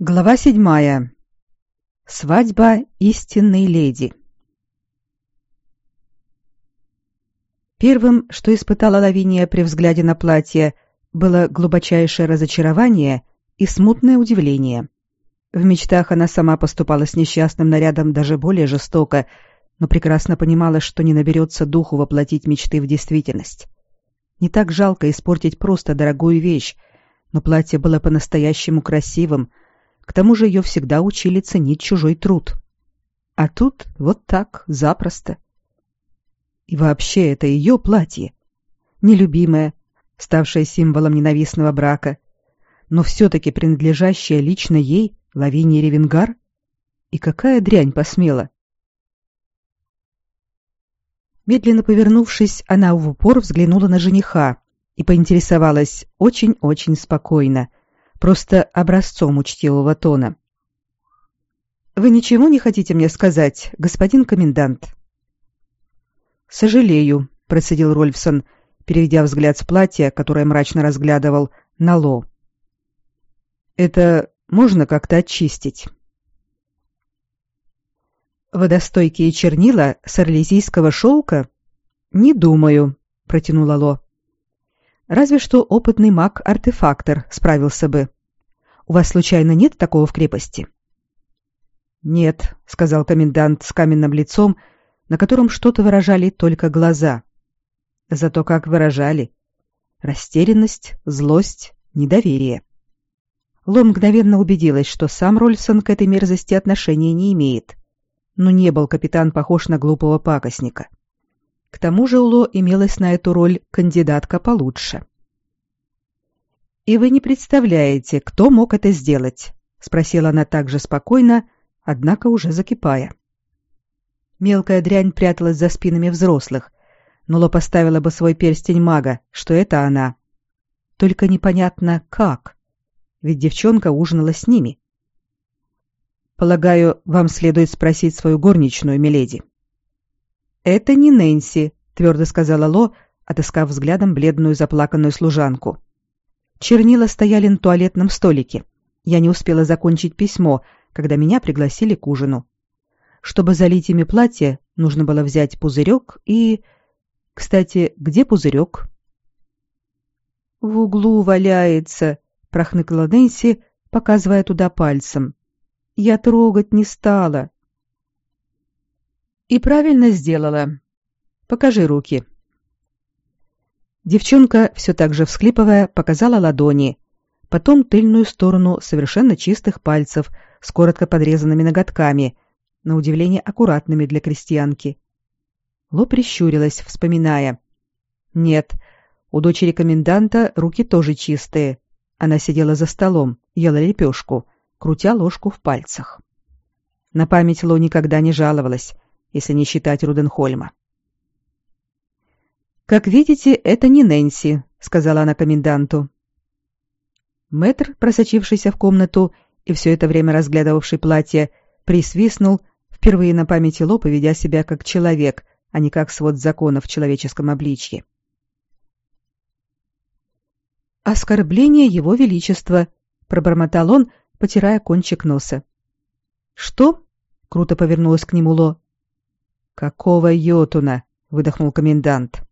Глава седьмая. Свадьба истинной леди. Первым, что испытала Лавиния при взгляде на платье, было глубочайшее разочарование и смутное удивление. В мечтах она сама поступала с несчастным нарядом даже более жестоко, но прекрасно понимала, что не наберется духу воплотить мечты в действительность. Не так жалко испортить просто дорогую вещь, но платье было по-настоящему красивым — к тому же ее всегда учили ценить чужой труд. А тут вот так, запросто. И вообще это ее платье. Нелюбимое, ставшее символом ненавистного брака, но все-таки принадлежащее лично ей, Лавинии Ревенгар? И какая дрянь посмела? Медленно повернувшись, она в упор взглянула на жениха и поинтересовалась очень-очень спокойно — просто образцом учтивого тона. «Вы ничего не хотите мне сказать, господин комендант?» «Сожалею», — процедил Рольфсон, переведя взгляд с платья, которое мрачно разглядывал, на Ло. «Это можно как-то очистить?» «Водостойкие чернила с орлезийского шелка?» «Не думаю», — протянула Ло. «Разве что опытный маг-артефактор справился бы. У вас случайно нет такого в крепости? Нет, сказал комендант с каменным лицом, на котором что-то выражали только глаза. Зато как выражали: растерянность, злость, недоверие. Ло мгновенно убедилась, что сам Рольсон к этой мерзости отношения не имеет. Но не был капитан похож на глупого пакостника. К тому же у Ло имелась на эту роль кандидатка получше. «И вы не представляете, кто мог это сделать?» — спросила она также спокойно, однако уже закипая. Мелкая дрянь пряталась за спинами взрослых, но Ло поставила бы свой перстень мага, что это она. Только непонятно, как. Ведь девчонка ужинала с ними. «Полагаю, вам следует спросить свою горничную, миледи». «Это не Нэнси», — твердо сказала Ло, отыскав взглядом бледную заплаканную служанку. Чернила стояли на туалетном столике. Я не успела закончить письмо, когда меня пригласили к ужину. Чтобы залить ими платье, нужно было взять пузырек и... Кстати, где пузырек? «В углу валяется», — прохныкала Нэнси, показывая туда пальцем. «Я трогать не стала». «И правильно сделала. Покажи руки», Девчонка, все так же всхлипывая, показала ладони, потом тыльную сторону совершенно чистых пальцев с коротко подрезанными ноготками, на удивление аккуратными для крестьянки. Ло прищурилась, вспоминая. Нет, у дочери коменданта руки тоже чистые. Она сидела за столом, ела лепешку, крутя ложку в пальцах. На память Ло никогда не жаловалась, если не считать Руденхольма. «Как видите, это не Нэнси», — сказала она коменданту. Мэтр, просочившийся в комнату и все это время разглядывавший платье, присвистнул, впервые на памяти Ло поведя себя как человек, а не как свод законов в человеческом обличье. «Оскорбление его величества», — пробормотал он, потирая кончик носа. «Что?» — круто повернулась к нему Ло. «Какого йотуна?» — выдохнул комендант.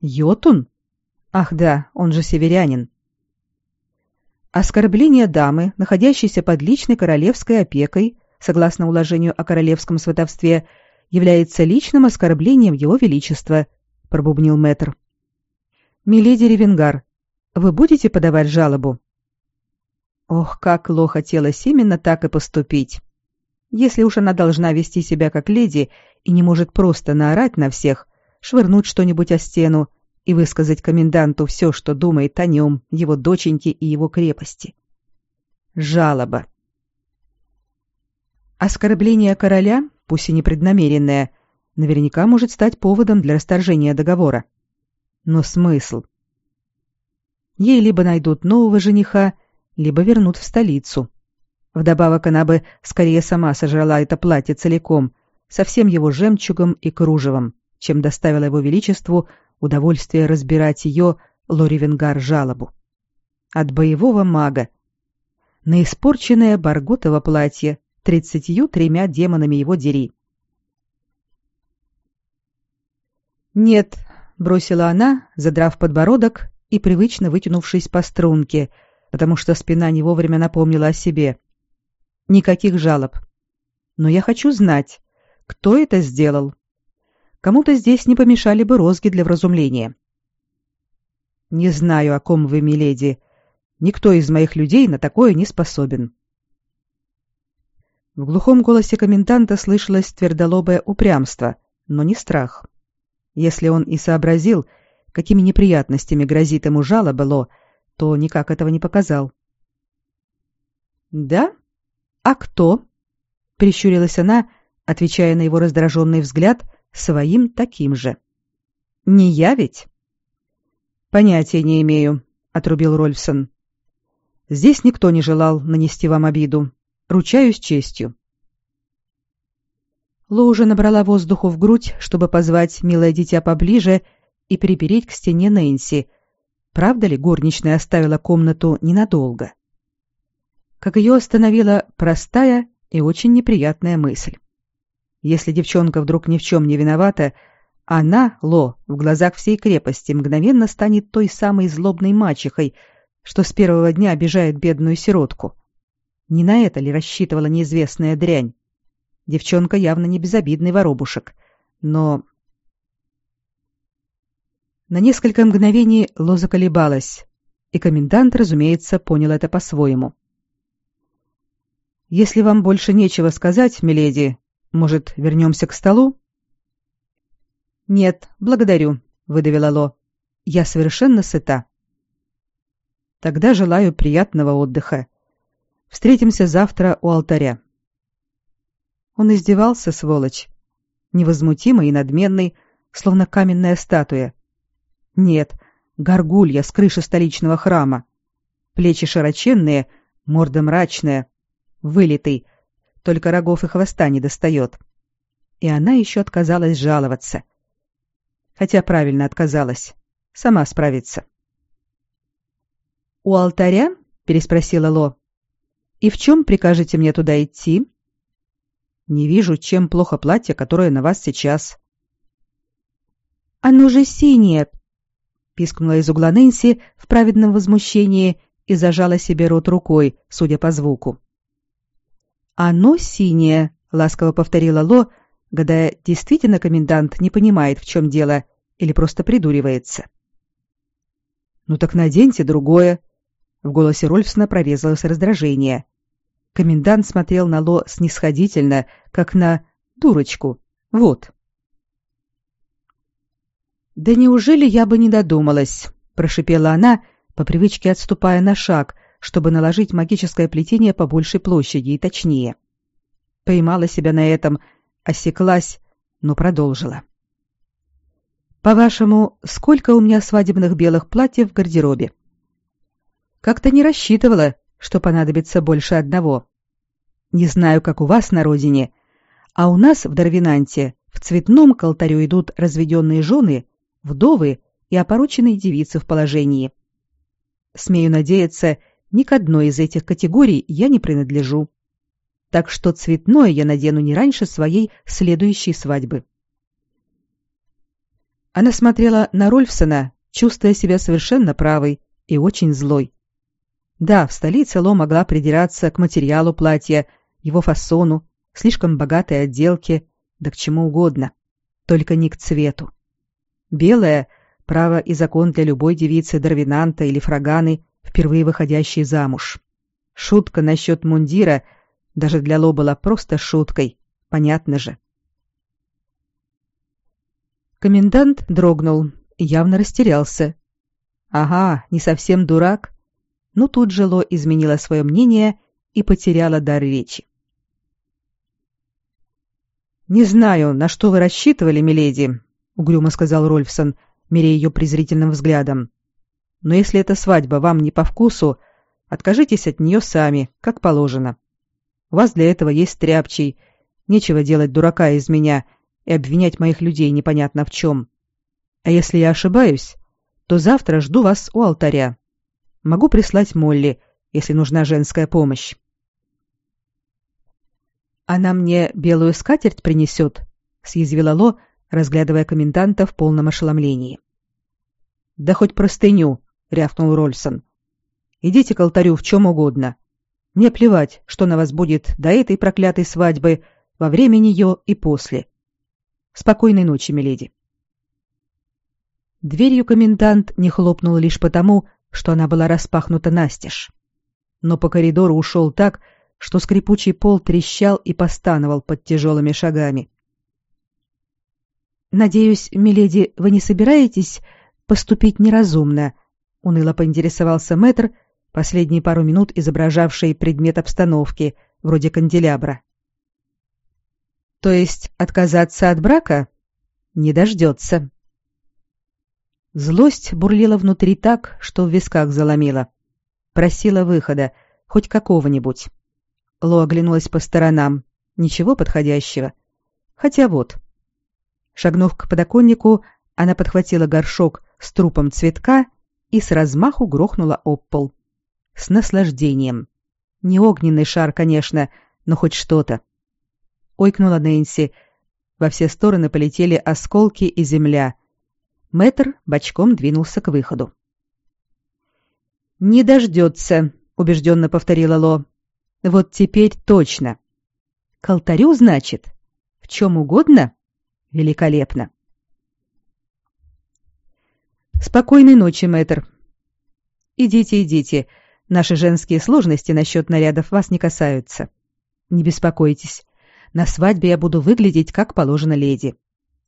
Йотун? Ах да, он же северянин. Оскорбление дамы, находящейся под личной королевской опекой, согласно уложению о королевском сватовстве, является личным оскорблением его величества, пробубнил мэтр. Миледи Ревенгар, вы будете подавать жалобу? Ох, как Ло хотелось именно так и поступить. Если уж она должна вести себя как леди и не может просто наорать на всех, швырнуть что-нибудь о стену и высказать коменданту все, что думает о нем, его доченьке и его крепости. Жалоба. Оскорбление короля, пусть и непреднамеренное, наверняка может стать поводом для расторжения договора. Но смысл? Ей либо найдут нового жениха, либо вернут в столицу. Вдобавок она бы скорее сама сожрала это платье целиком, со всем его жемчугом и кружевом чем доставило его величеству удовольствие разбирать ее, Лори Венгар, жалобу. От боевого мага. на испорченное Барготово платье тридцатью тремя демонами его дери. «Нет», — бросила она, задрав подбородок и привычно вытянувшись по струнке, потому что спина не вовремя напомнила о себе. «Никаких жалоб. Но я хочу знать, кто это сделал. Кому-то здесь не помешали бы розги для вразумления». «Не знаю, о ком вы, миледи. Никто из моих людей на такое не способен». В глухом голосе коменданта слышалось твердолобое упрямство, но не страх. Если он и сообразил, какими неприятностями грозит ему жалоба Ло, то никак этого не показал. «Да? А кто?» — прищурилась она, отвечая на его раздраженный взгляд своим таким же. «Не я ведь?» «Понятия не имею», — отрубил Рольфсон. «Здесь никто не желал нанести вам обиду. Ручаюсь честью». Ло уже набрала воздуху в грудь, чтобы позвать милое дитя поближе и припереть к стене Нэнси. Правда ли горничная оставила комнату ненадолго? Как ее остановила простая и очень неприятная мысль. Если девчонка вдруг ни в чем не виновата, она, Ло, в глазах всей крепости мгновенно станет той самой злобной мачехой, что с первого дня обижает бедную сиротку. Не на это ли рассчитывала неизвестная дрянь? Девчонка явно не безобидный воробушек. Но... На несколько мгновений Ло заколебалась, и комендант, разумеется, понял это по-своему. «Если вам больше нечего сказать, миледи, может, вернемся к столу?» «Нет, благодарю», — выдавила Ло. «Я совершенно сыта». «Тогда желаю приятного отдыха. Встретимся завтра у алтаря». Он издевался, сволочь. Невозмутимый и надменный, словно каменная статуя. Нет, горгулья с крыши столичного храма. Плечи широченные, морда мрачная, вылитый, только рогов и хвоста не достает. И она еще отказалась жаловаться. Хотя правильно отказалась. Сама справится. «У алтаря?» — переспросила Ло. «И в чем прикажете мне туда идти?» Не вижу, чем плохо платье, которое на вас сейчас. Оно же синее, пискнула из угла Нэнси в праведном возмущении и зажала себе рот рукой, судя по звуку. Оно синее, ласково повторила Ло, гадая, действительно комендант не понимает, в чем дело, или просто придуривается. Ну так наденьте другое. В голосе Рольфсона прорезалось раздражение. Комендант смотрел на Ло снисходительно, как на дурочку. Вот. «Да неужели я бы не додумалась?» — прошипела она, по привычке отступая на шаг, чтобы наложить магическое плетение по большей площади и точнее. Поймала себя на этом, осеклась, но продолжила. «По-вашему, сколько у меня свадебных белых платьев в гардеробе?» «Как-то не рассчитывала, что понадобится больше одного. Не знаю, как у вас на родине, а у нас в Дарвинанте в цветном к алтарю идут разведенные жены, вдовы и опороченные девицы в положении. Смею надеяться, ни к одной из этих категорий я не принадлежу. Так что цветное я надену не раньше своей следующей свадьбы. Она смотрела на Рольфсона, чувствуя себя совершенно правой и очень злой. Да, в столице Ло могла придираться к материалу платья, его фасону, слишком богатой отделке, да к чему угодно, только не к цвету. Белое — право и закон для любой девицы Дарвинанта или Фраганы, впервые выходящей замуж. Шутка насчет мундира даже для Ло была просто шуткой, понятно же. Комендант дрогнул и явно растерялся. Ага, не совсем дурак, но тут же Ло изменила свое мнение и потеряла дар речи. «Не знаю, на что вы рассчитывали, миледи», — угрюмо сказал Рольфсон, меря ее презрительным взглядом. «Но если эта свадьба вам не по вкусу, откажитесь от нее сами, как положено. У вас для этого есть тряпчий, нечего делать дурака из меня и обвинять моих людей непонятно в чем. А если я ошибаюсь, то завтра жду вас у алтаря. Могу прислать Молли, если нужна женская помощь. «Она мне белую скатерть принесет», — съязвила Ло, разглядывая коменданта в полном ошеломлении. «Да хоть простыню», — рявкнул Рольсон. «Идите к алтарю в чем угодно. Мне плевать, что на вас будет до этой проклятой свадьбы, во время нее и после. Спокойной ночи, миледи». Дверью комендант не хлопнул лишь потому, что она была распахнута настежь. Но по коридору ушел так, что скрипучий пол трещал и постановал под тяжелыми шагами. «Надеюсь, миледи, вы не собираетесь поступить неразумно?» — уныло поинтересовался мэтр, последние пару минут изображавший предмет обстановки, вроде канделябра. «То есть отказаться от брака? Не дождется». Злость бурлила внутри так, что в висках заломила. Просила выхода, хоть какого-нибудь. Ло оглянулась по сторонам. Ничего подходящего. Хотя вот. Шагнув к подоконнику, она подхватила горшок с трупом цветка и с размаху грохнула об пол. С наслаждением. Не огненный шар, конечно, но хоть что-то. Ойкнула Нэнси. Во все стороны полетели осколки и земля — Мэтр бочком двинулся к выходу. «Не дождется», — убежденно повторила Ло. «Вот теперь точно. К алтарю, значит? В чем угодно? Великолепно». «Спокойной ночи, мэтр». «Идите, идите. Наши женские сложности насчет нарядов вас не касаются. Не беспокойтесь. На свадьбе я буду выглядеть, как положено леди.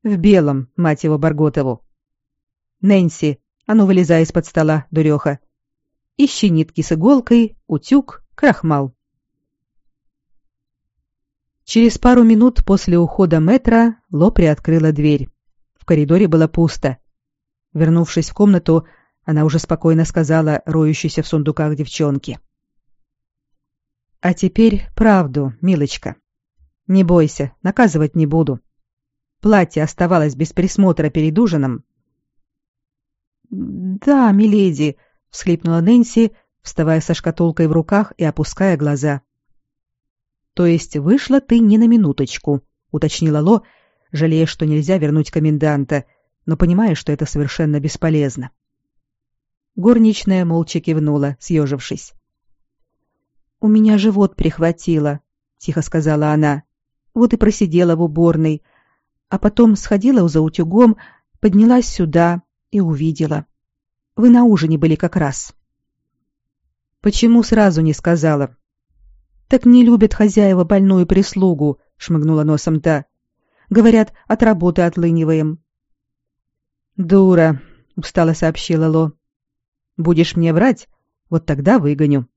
В белом, мать его, Барготову. Нэнси, а ну вылезай из-под стола, дуреха. Ищи нитки с иголкой, утюг, крахмал. Через пару минут после ухода Метра Ло приоткрыла дверь. В коридоре было пусто. Вернувшись в комнату, она уже спокойно сказала роющейся в сундуках девчонке. «А теперь правду, милочка. Не бойся, наказывать не буду. Платье оставалось без присмотра перед ужином, «Да, миледи», — всхлипнула Нэнси, вставая со шкатулкой в руках и опуская глаза. «То есть вышла ты не на минуточку», — уточнила Ло, жалея, что нельзя вернуть коменданта, но понимая, что это совершенно бесполезно. Горничная молча кивнула, съежившись. «У меня живот прихватило», — тихо сказала она. «Вот и просидела в уборной, а потом сходила за утюгом, поднялась сюда, и увидела. Вы на ужине были как раз. Почему сразу не сказала? Так не любят хозяева больную прислугу, шмыгнула носом та. Говорят, от работы отлыниваем. Дура, устало сообщила Ло. Будешь мне врать, вот тогда выгоню.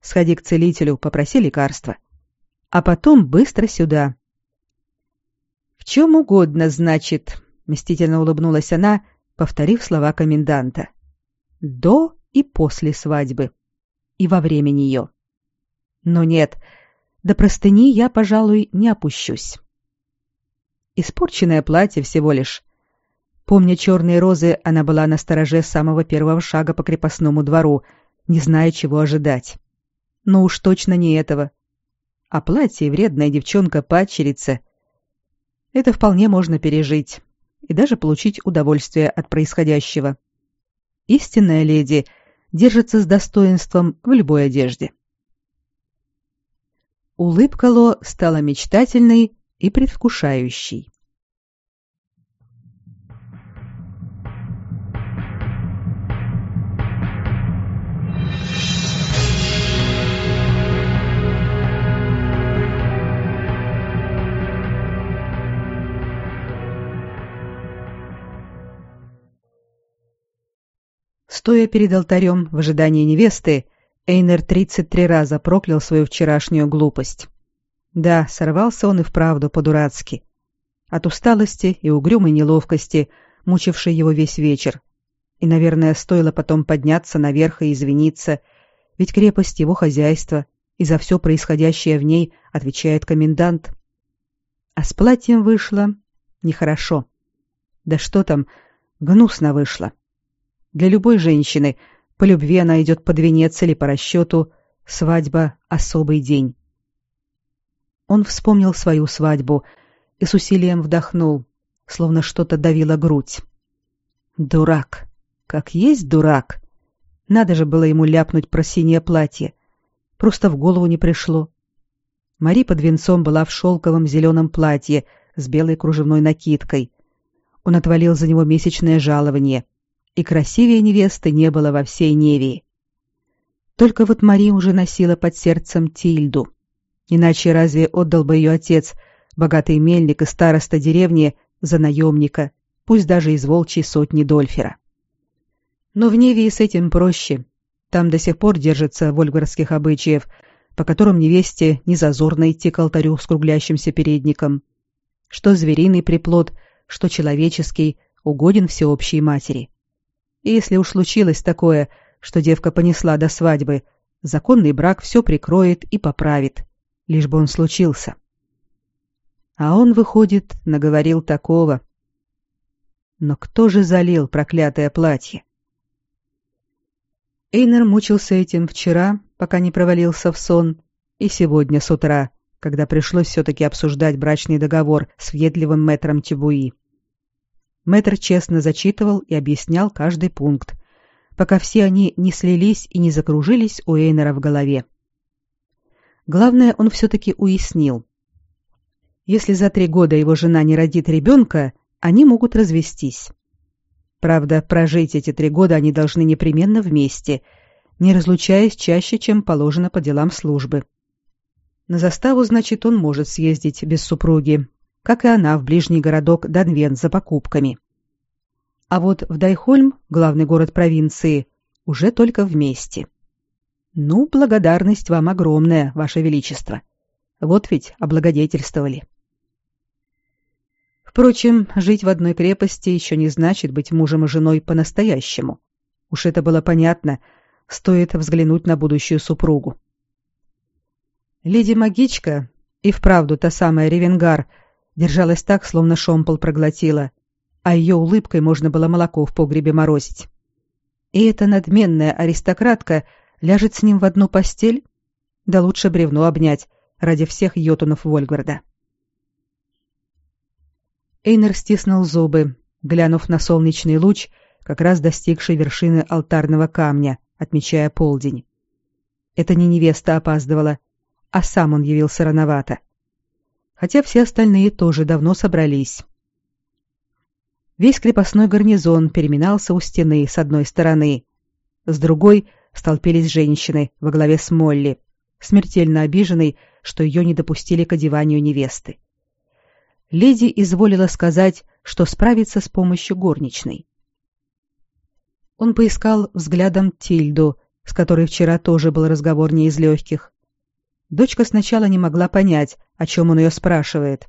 Сходи к целителю, попроси лекарства. А потом быстро сюда. В чем угодно, значит, мстительно улыбнулась она, повторив слова коменданта. До и после свадьбы. И во время нее. Но нет, до простыни я, пожалуй, не опущусь. Испорченное платье всего лишь. Помня черные розы, она была на стороже самого первого шага по крепостному двору, не зная, чего ожидать. Но уж точно не этого. А платье вредная девчонка-падчерица. Это вполне можно пережить и даже получить удовольствие от происходящего. Истинная леди держится с достоинством в любой одежде. Улыбка Ло стала мечтательной и предвкушающей. Стоя перед алтарем в ожидании невесты, Эйнер 33 раза проклял свою вчерашнюю глупость. Да, сорвался он и вправду по-дурацки. От усталости и угрюмой неловкости, мучившей его весь вечер. И, наверное, стоило потом подняться наверх и извиниться, ведь крепость его хозяйства, и за все происходящее в ней отвечает комендант. А с платьем вышло нехорошо. Да что там, гнусно вышло. Для любой женщины, По любви она идет под венец или по расчету. Свадьба — особый день. Он вспомнил свою свадьбу и с усилием вдохнул, словно что-то давило грудь. Дурак. Как есть дурак. Надо же было ему ляпнуть про синее платье. Просто в голову не пришло. Мари под венцом была в шелковом зеленом платье с белой кружевной накидкой. Он отвалил за него месячное жалование, и красивее невесты не было во всей Невии. Только вот Мари уже носила под сердцем Тильду. Иначе разве отдал бы ее отец, богатый мельник и староста деревни, за наемника, пусть даже из волчьей сотни Дольфера? Но в Невии с этим проще. Там до сих пор держится вольгарских обычаев — по которым невесте не зазорно идти к алтарю с круглящимся передником. Что звериный приплод, что человеческий, угоден всеобщей матери. И если уж случилось такое, что девка понесла до свадьбы, законный брак все прикроет и поправит, лишь бы он случился. А он, выходит, наговорил такого. Но кто же залил проклятое платье? Эйнер мучился этим вчера, пока не провалился в сон, и сегодня с утра, когда пришлось все-таки обсуждать брачный договор с въедливым мэтром Тибуи. Мэтр честно зачитывал и объяснял каждый пункт, пока все они не слились и не закружились у Эйнера в голове. Главное, он все-таки уяснил. Если за три года его жена не родит ребенка, они могут развестись. Правда, прожить эти три года они должны непременно вместе, не разлучаясь чаще, чем положено по делам службы. На заставу, значит, он может съездить без супруги, как и она в ближний городок Данвен за покупками. А вот в Дайхольм, главный город провинции, уже только вместе. Ну, благодарность вам огромная, ваше величество. Вот ведь облагодетельствовали. Впрочем, жить в одной крепости еще не значит быть мужем и женой по-настоящему. Уж это было понятно, стоит взглянуть на будущую супругу. Леди-магичка, и вправду та самая Ревенгар, держалась так, словно шомпол проглотила, а ее улыбкой можно было молоко в погребе морозить. И эта надменная аристократка ляжет с ним в одну постель? Да лучше бревно обнять ради всех йотунов Вольгварда. Эйнер стиснул зубы, глянув на солнечный луч, как раз достигший вершины алтарного камня, отмечая полдень. Это не невеста опаздывала, а сам он явился рановато. Хотя все остальные тоже давно собрались. Весь крепостной гарнизон переминался у стены с одной стороны. С другой столпились женщины во главе с Молли, смертельно обиженной, что ее не допустили к одеванию невесты леди изволила сказать, что справится с помощью горничной. Он поискал взглядом Тильду, с которой вчера тоже был разговор не из легких. Дочка сначала не могла понять, о чем он ее спрашивает.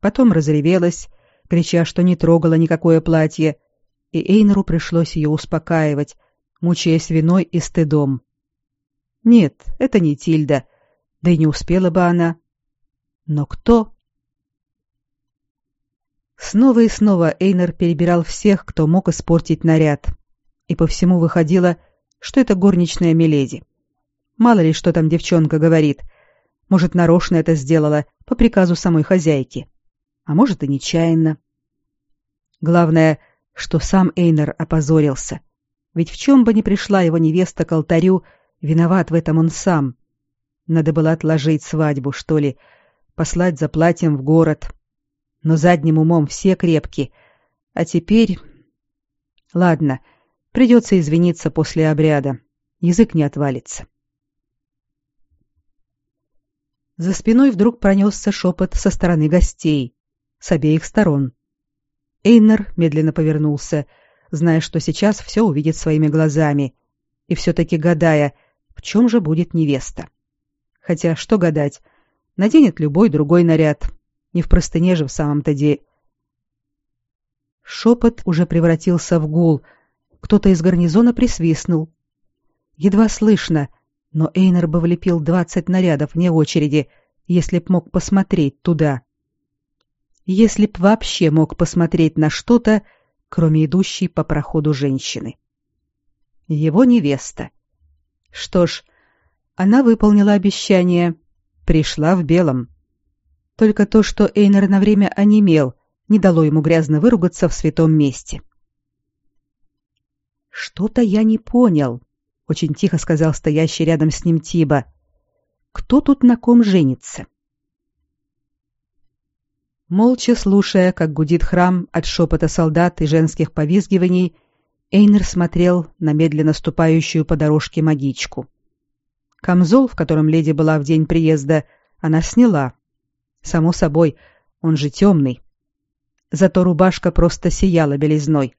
Потом разревелась, крича, что не трогала никакое платье, и Эйнеру пришлось ее успокаивать, мучаясь виной и стыдом. Нет, это не Тильда, да и не успела бы она. Но кто? Снова и снова Эйнер перебирал всех, кто мог испортить наряд. И по всему выходило, что это горничная Миледи. Мало ли, что там девчонка говорит. Может, нарочно это сделала по приказу самой хозяйки. А может, и нечаянно. Главное, что сам Эйнер опозорился. Ведь в чем бы ни пришла его невеста к алтарю, виноват в этом он сам. Надо было отложить свадьбу, что ли, послать за платьем в город, но задним умом все крепки. А теперь... Ладно, придется извиниться после обряда. Язык не отвалится. За спиной вдруг пронесся шепот со стороны гостей, с обеих сторон. Эйнер медленно повернулся, зная, что сейчас все увидит своими глазами, и все-таки гадая, в чем же будет невеста. Хотя, что гадать, наденет любой другой наряд, не в простыне же в самом-то деле. Шепот уже превратился в гул. Кто-то из гарнизона присвистнул. Едва слышно, но Эйнер бы влепил двадцать нарядов вне очереди, если б мог посмотреть туда. Если б вообще мог посмотреть на что-то, кроме идущей по проходу женщины. Его невеста. Что ж, она выполнила обещание, пришла в белом. Только то, что Эйнер на время онемел, не дало ему грязно выругаться в святом месте. «Что-то я не понял», — очень тихо сказал стоящий рядом с ним Тиба. «Кто тут на ком женится?» Молча слушая, как гудит храм от шепота солдат и женских повизгиваний, Эйнер смотрел на медленно ступающую по дорожке магичку. Камзол, в котором леди была в день приезда, она сняла. Само собой, он же темный. Зато рубашка просто сияла белизной.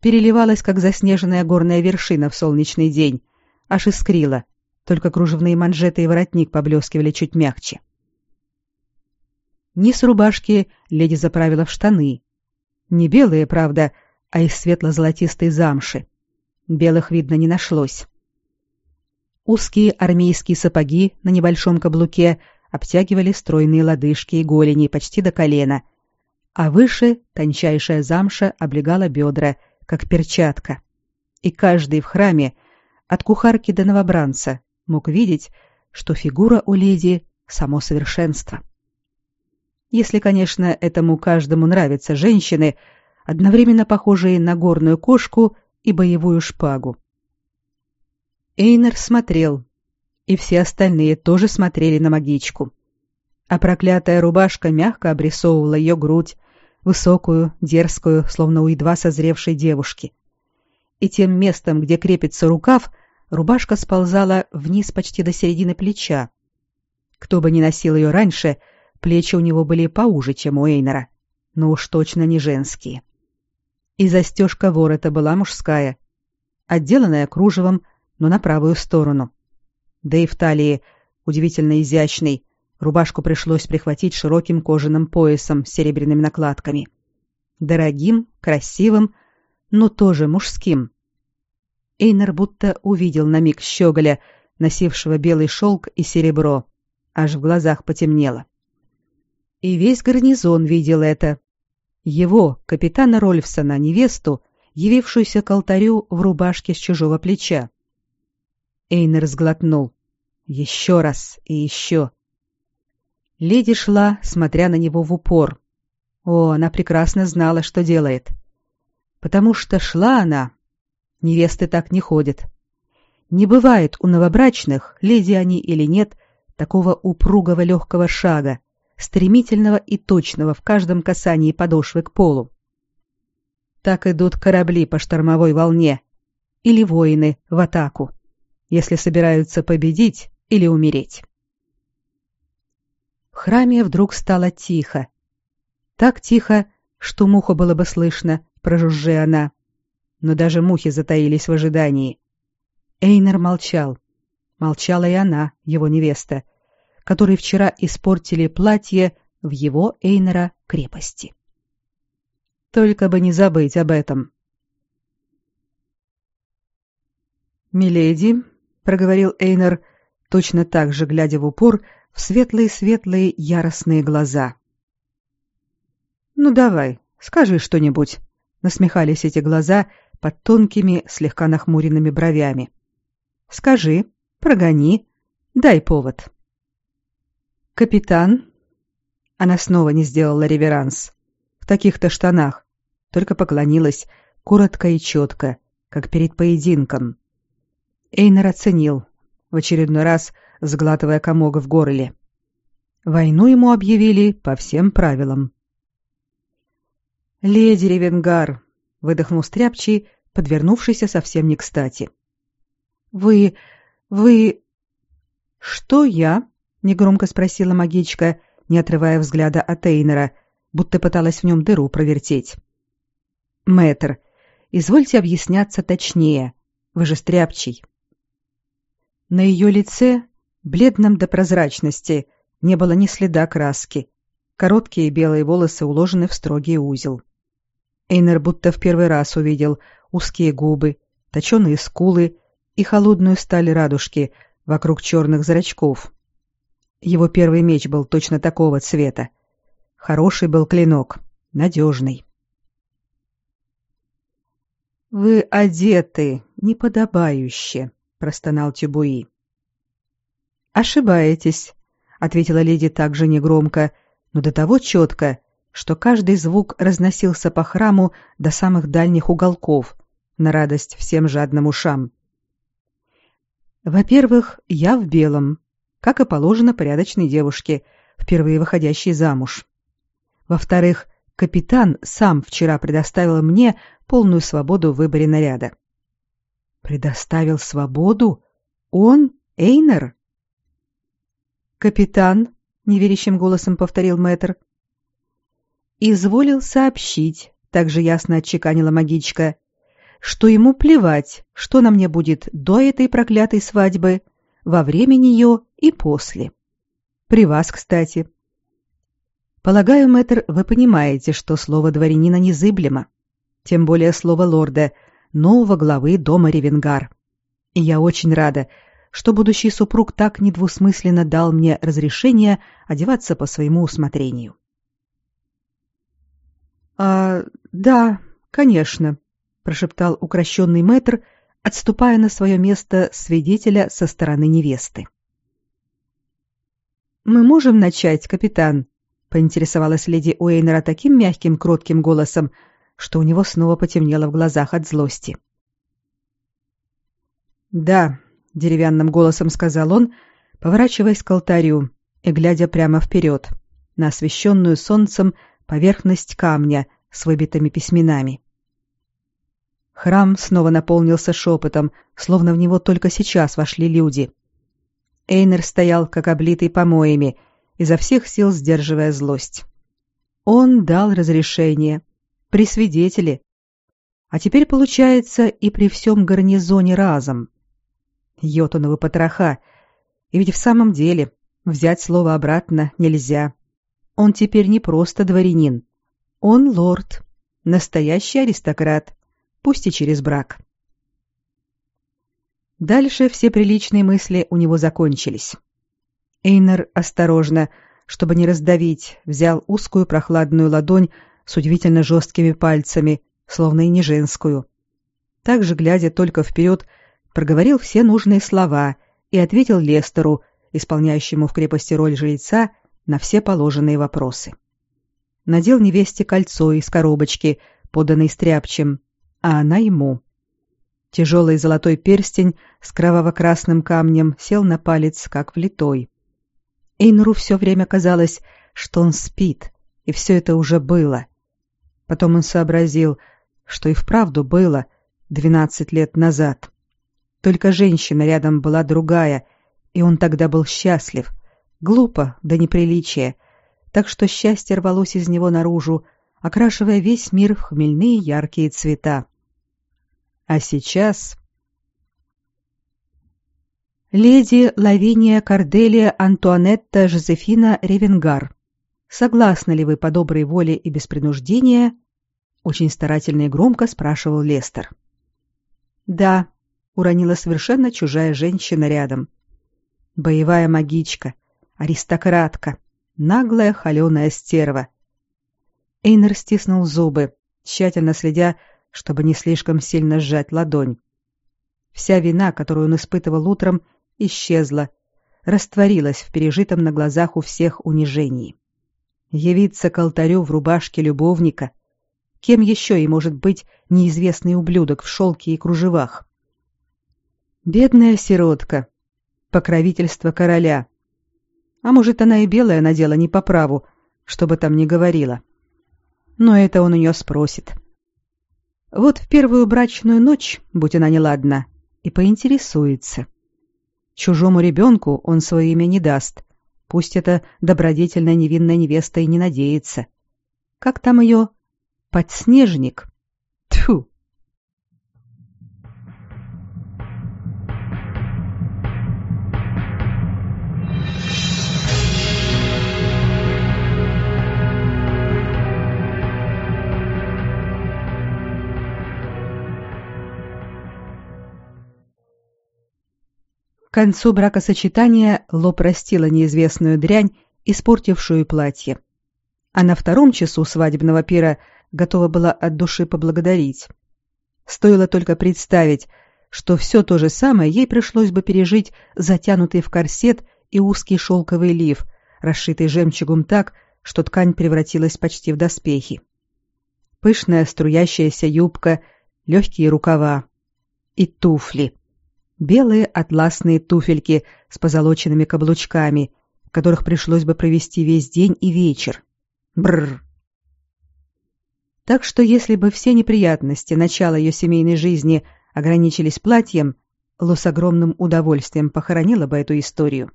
Переливалась, как заснеженная горная вершина в солнечный день, аж искрила, только кружевные манжеты и воротник поблескивали чуть мягче. Низ рубашки леди заправила в штаны. Не белые, правда, а из светло-золотистой замши. Белых, видно, не нашлось. Узкие армейские сапоги на небольшом каблуке обтягивали стройные лодыжки и голени почти до колена, а выше тончайшая замша облегала бедра, как перчатка. И каждый в храме, от кухарки до новобранца, мог видеть, что фигура у леди — само совершенство. Если, конечно, этому каждому нравятся женщины, одновременно похожие на горную кошку и боевую шпагу. Эйнер смотрел, и все остальные тоже смотрели на магичку. А проклятая рубашка мягко обрисовывала ее грудь, высокую, дерзкую, словно у едва созревшей девушки. И тем местом, где крепится рукав, рубашка сползала вниз почти до середины плеча. Кто бы ни носил ее раньше, плечи у него были поуже, чем у Эйнера, но уж точно не женские. И застежка ворота была мужская, отделанная кружевом, но на правую сторону. Да и в талии, удивительно изящной, рубашку пришлось прихватить широким кожаным поясом с серебряными накладками. Дорогим, красивым, но тоже мужским. Эйнер будто увидел на миг щеголя, носившего белый шелк и серебро. Аж в глазах потемнело. И весь гарнизон видел это. Его, капитана Рольфсона, невесту, явившуюся к алтарю в рубашке с чужого плеча. Эйнер сглотнул. Еще раз и еще. Леди шла, смотря на него в упор. О, она прекрасно знала, что делает. Потому что шла она. Невесты так не ходят. Не бывает у новобрачных, леди они или нет, такого упругого легкого шага, стремительного и точного в каждом касании подошвы к полу. Так идут корабли по штормовой волне или воины в атаку если собираются победить или умереть. Храме вдруг стало тихо. Так тихо, что муху было бы слышно, прожужжи она. Но даже мухи затаились в ожидании. Эйнер молчал. Молчала и она, его невеста, которой вчера испортили платье в его Эйнера крепости. Только бы не забыть об этом. «Миледи, проговорил Эйнер, точно так же глядя в упор в светлые-светлые яростные глаза. Ну давай, скажи что-нибудь, насмехались эти глаза под тонкими, слегка нахмуренными бровями. Скажи, прогони, дай повод. Капитан, она снова не сделала реверанс. В таких-то штанах, только поклонилась коротко и четко, как перед поединком. Эйнер оценил, в очередной раз сглатывая комок в горле. Войну ему объявили по всем правилам. «Леди Ревенгар», — выдохнул Стряпчий, подвернувшийся совсем не кстати. «Вы... вы...» «Что я?» — негромко спросила магичка, не отрывая взгляда от Эйнера, будто пыталась в нем дыру провертеть. «Мэтр, извольте объясняться точнее. Вы же Стряпчий». На ее лице, бледном до прозрачности, не было ни следа краски. Короткие белые волосы уложены в строгий узел. Эйнер будто в первый раз увидел узкие губы, точеные скулы и холодную сталь радужки вокруг черных зрачков. Его первый меч был точно такого цвета. Хороший был клинок, надежный. Вы одеты неподобающе, простонал Тюбуи. Ошибаетесь, ответила леди также негромко, но до того четко, что каждый звук разносился по храму до самых дальних уголков, на радость всем жадным ушам. Во-первых, я в белом, как и положено порядочной девушке, впервые выходящей замуж. Во-вторых, капитан сам вчера предоставил мне полную свободу в выборе наряда. Предоставил свободу? Он? Эйнер? Капитан, неверящим голосом повторил мэтр. Изволил сообщить, также ясно отчеканила магичка, что ему плевать, что на мне будет до этой проклятой свадьбы, во время нее и после. При вас, кстати. Полагаю, мэтр, вы понимаете, что слово дворянина незыблемо тем более слово лорда, нового главы дома Ревенгар. И я очень рада, что будущий супруг так недвусмысленно дал мне разрешение одеваться по своему усмотрению. «А, да, конечно», — прошептал укращенный мэтр, отступая на свое место свидетеля со стороны невесты. «Мы можем начать, капитан?» — поинтересовалась леди Уэйнера таким мягким, кротким голосом, что у него снова потемнело в глазах от злости. «Да», — деревянным голосом сказал он, поворачиваясь к алтарю и глядя прямо вперед, на освещенную солнцем поверхность камня с выбитыми письменами. Храм снова наполнился шепотом, словно в него только сейчас вошли люди. Эйнер стоял, как облитый помоями, изо всех сил сдерживая злость. Он дал разрешение, при свидетеле. А теперь, получается, и при всем гарнизоне разом. Йотуновы потроха. И ведь в самом деле взять слово обратно нельзя. Он теперь не просто дворянин. Он лорд, настоящий аристократ, пусть и через брак. Дальше все приличные мысли у него закончились. Эйнер осторожно, чтобы не раздавить, взял узкую прохладную ладонь с удивительно жесткими пальцами, словно и не женскую. Также, глядя только вперед, проговорил все нужные слова и ответил Лестеру, исполняющему в крепости роль жреца, на все положенные вопросы. Надел невесте кольцо из коробочки, поданной стряпчем, а она ему. Тяжелый золотой перстень с кроваво-красным камнем сел на палец, как влитой. Эйнру все время казалось, что он спит, и все это уже было — Потом он сообразил, что и вправду было двенадцать лет назад. Только женщина рядом была другая, и он тогда был счастлив. Глупо, да неприличие. Так что счастье рвалось из него наружу, окрашивая весь мир в хмельные яркие цвета. А сейчас... Леди Лавиния Корделия Антуанетта Жозефина Ревенгар согласны ли вы по доброй воле и без принуждения?» Очень старательно и громко спрашивал Лестер. «Да», — уронила совершенно чужая женщина рядом. «Боевая магичка, аристократка, наглая холеная стерва». Эйнер стиснул зубы, тщательно следя, чтобы не слишком сильно сжать ладонь. Вся вина, которую он испытывал утром, исчезла, растворилась в пережитом на глазах у всех унижении явиться к алтарю в рубашке любовника. Кем еще и может быть неизвестный ублюдок в шелке и кружевах? Бедная сиротка. Покровительство короля. А может, она и белая надела не по праву, чтобы там не говорила. Но это он у нее спросит. Вот в первую брачную ночь, будь она неладна, и поинтересуется. Чужому ребенку он свое имя не даст, Пусть эта добродетельная невинная невеста и не надеется. Как там ее? Подснежник? Тьфу! Концу бракосочетания Ло простила неизвестную дрянь, испортившую платье. А на втором часу свадебного пира готова была от души поблагодарить. Стоило только представить, что все то же самое ей пришлось бы пережить затянутый в корсет и узкий шелковый лиф, расшитый жемчугом так, что ткань превратилась почти в доспехи. Пышная струящаяся юбка, легкие рукава и туфли. Белые атласные туфельки с позолоченными каблучками, в которых пришлось бы провести весь день и вечер. Бррр. Так что если бы все неприятности начала ее семейной жизни ограничились платьем, Ло с огромным удовольствием похоронила бы эту историю.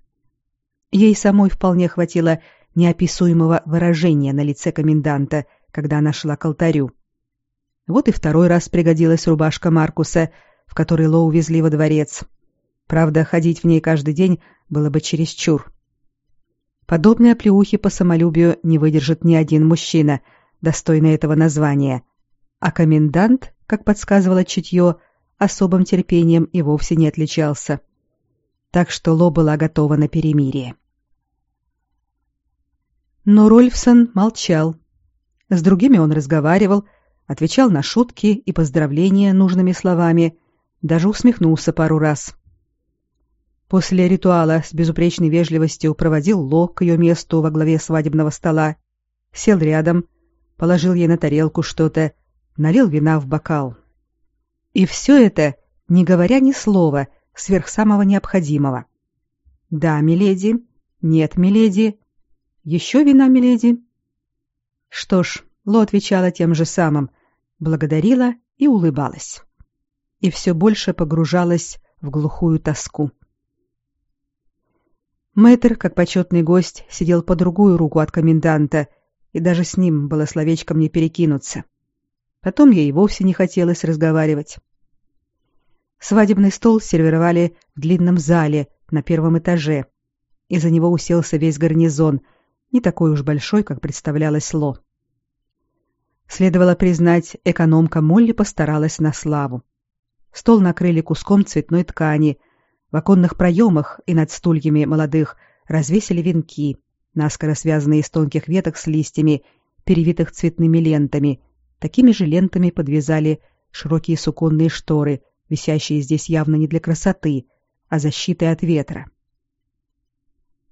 Ей самой вполне хватило неописуемого выражения на лице коменданта, когда она шла к алтарю. Вот и второй раз пригодилась рубашка Маркуса, в которой Ло увезли во дворец. Правда, ходить в ней каждый день было бы чересчур. Подобные оплеухи по самолюбию не выдержит ни один мужчина — достойный этого названия, а комендант, как подсказывало чутье, особым терпением и вовсе не отличался. Так что Ло была готова на перемирие. Но Рольфсон молчал. С другими он разговаривал, отвечал на шутки и поздравления нужными словами, даже усмехнулся пару раз. После ритуала с безупречной вежливостью проводил Ло к ее месту во главе свадебного стола, сел рядом, положил ей на тарелку что-то, налил вина в бокал. И все это, не говоря ни слова, сверх самого необходимого. «Да, миледи», «Нет, миледи», «Еще вина, миледи?» Что ж, Ло отвечала тем же самым, благодарила и улыбалась. И все больше погружалась в глухую тоску. Мэтр, как почетный гость, сидел по другую руку от коменданта — и даже с ним было словечком не перекинуться. Потом ей вовсе не хотелось разговаривать. Свадебный стол сервировали в длинном зале на первом этаже, и за него уселся весь гарнизон, не такой уж большой, как представлялось Ло. Следовало признать, экономка Молли постаралась на славу. Стол накрыли куском цветной ткани, в оконных проемах и над стульями молодых развесили венки, наскоро связанные из тонких веток с листьями, перевитых цветными лентами. Такими же лентами подвязали широкие суконные шторы, висящие здесь явно не для красоты, а защитой от ветра.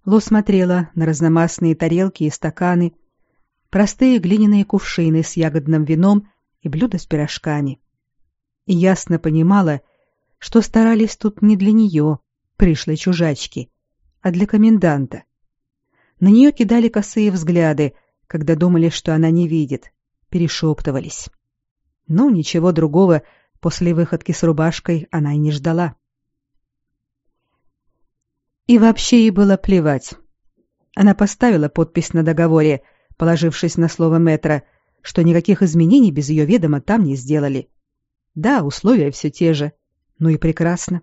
Ло смотрела на разномастные тарелки и стаканы, простые глиняные кувшины с ягодным вином и блюда с пирожками. И ясно понимала, что старались тут не для нее, пришлой чужачки, а для коменданта. На нее кидали косые взгляды, когда думали, что она не видит, перешептывались. Но ничего другого после выходки с рубашкой она и не ждала. И вообще ей было плевать. Она поставила подпись на договоре, положившись на слово метра, что никаких изменений без ее ведома там не сделали. Да, условия все те же. Ну и прекрасно.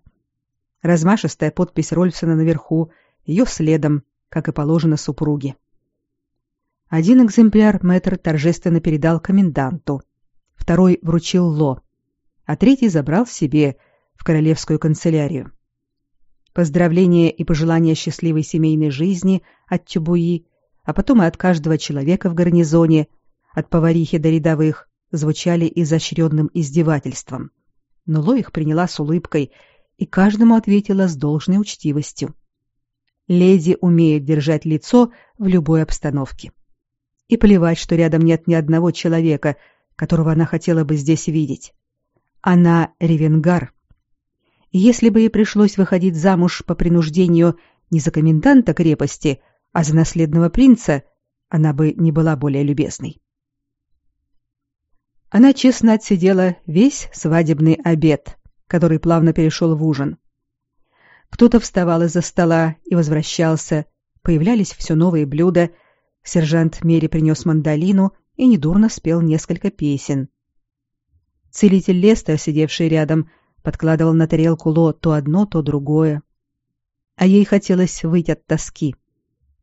Размашистая подпись Рольфсона наверху, ее следом, как и положено супруге. Один экземпляр мэтр торжественно передал коменданту, второй вручил Ло, а третий забрал себе в королевскую канцелярию. Поздравления и пожелания счастливой семейной жизни от Тюбуи, а потом и от каждого человека в гарнизоне, от поварихи до рядовых, звучали изощренным издевательством. Но Ло их приняла с улыбкой и каждому ответила с должной учтивостью. Леди умеет держать лицо в любой обстановке. И плевать, что рядом нет ни одного человека, которого она хотела бы здесь видеть. Она ревенгар. Если бы ей пришлось выходить замуж по принуждению не за коменданта крепости, а за наследного принца, она бы не была более любезной. Она честно отсидела весь свадебный обед, который плавно перешел в ужин. Кто-то вставал из-за стола и возвращался. Появлялись все новые блюда. Сержант Мери принес мандолину и недурно спел несколько песен. Целитель Лестер, сидевший рядом, подкладывал на тарелку Ло то одно, то другое. А ей хотелось выйти от тоски.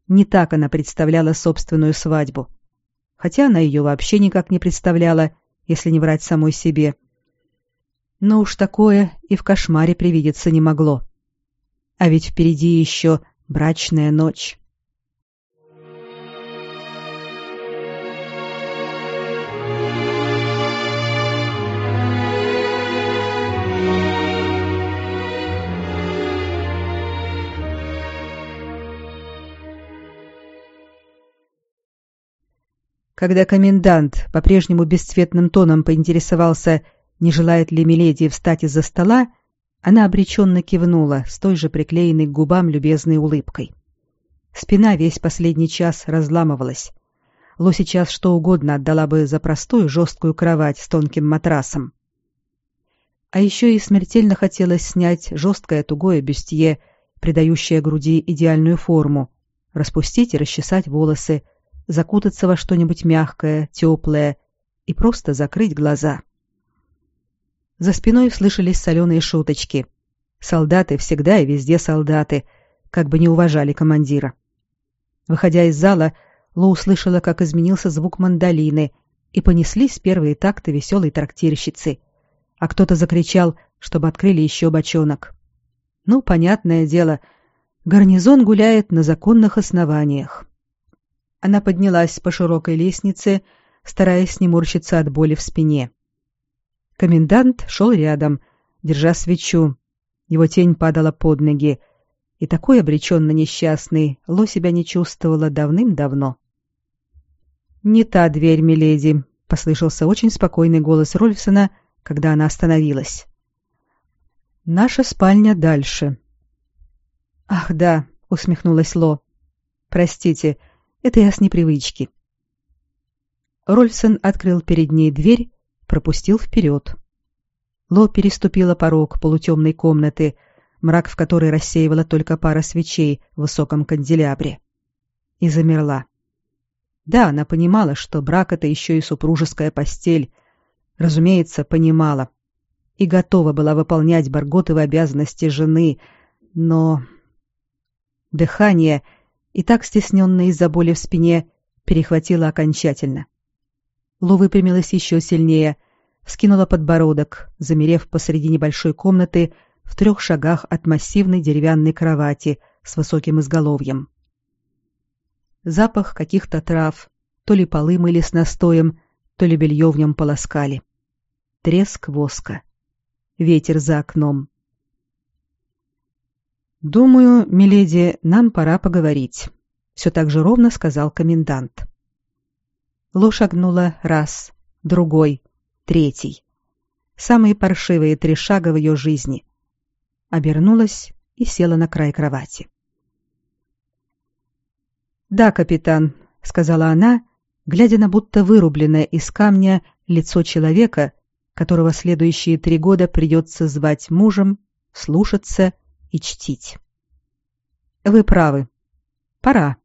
Не так она представляла собственную свадьбу. Хотя она ее вообще никак не представляла, если не врать самой себе. Но уж такое и в кошмаре привидеться не могло. А ведь впереди еще брачная ночь. Когда комендант по-прежнему бесцветным тоном поинтересовался, не желает ли Миледи встать из-за стола, она обреченно кивнула с той же приклеенной к губам любезной улыбкой. Спина весь последний час разламывалась. Ло сейчас что угодно отдала бы за простую жесткую кровать с тонким матрасом. А еще и смертельно хотелось снять жесткое тугое бюстье, придающее груди идеальную форму, распустить и расчесать волосы, закутаться во что-нибудь мягкое, теплое и просто закрыть глаза. За спиной слышались соленые шуточки. Солдаты всегда и везде солдаты, как бы не уважали командира. Выходя из зала, Ло услышала, как изменился звук мандолины, и понеслись первые такты веселой трактирщицы. А кто-то закричал, чтобы открыли еще бочонок. Ну, понятное дело, гарнизон гуляет на законных основаниях. Она поднялась по широкой лестнице, стараясь не морщиться от боли в спине. Комендант шел рядом, держа свечу. Его тень падала под ноги, и такой обреченно несчастный Ло себя не чувствовала давным-давно. «Не та дверь, миледи», — послышался очень спокойный голос Рольфсона, когда она остановилась. «Наша спальня дальше». «Ах, да», — усмехнулась Ло. «Простите, это я с непривычки». Рольфсон открыл перед ней дверь, пропустил вперед. Ло переступила порог полутемной комнаты, мрак в которой рассеивала только пара свечей в высоком канделябре. И замерла. Да, она понимала, что брак — это еще и супружеская постель. Разумеется, понимала. И готова была выполнять Барготовы обязанности жены, но... Дыхание, и так стесненное из-за боли в спине, перехватило окончательно. Лу выпрямилась еще сильнее, вскинула подбородок, замерев посреди небольшой комнаты в трех шагах от массивной деревянной кровати с высоким изголовьем запах каких-то трав, то ли полы мыли с настоем, то ли белье в нем полоскали. Треск воска. Ветер за окном. «Думаю, миледи, нам пора поговорить», — все так же ровно сказал комендант. Ло шагнула раз, другой, третий. Самые паршивые три шага в ее жизни. Обернулась и села на край кровати. «Да, капитан», — сказала она, глядя на будто вырубленное из камня лицо человека, которого следующие три года придется звать мужем, слушаться и чтить. «Вы правы. Пора».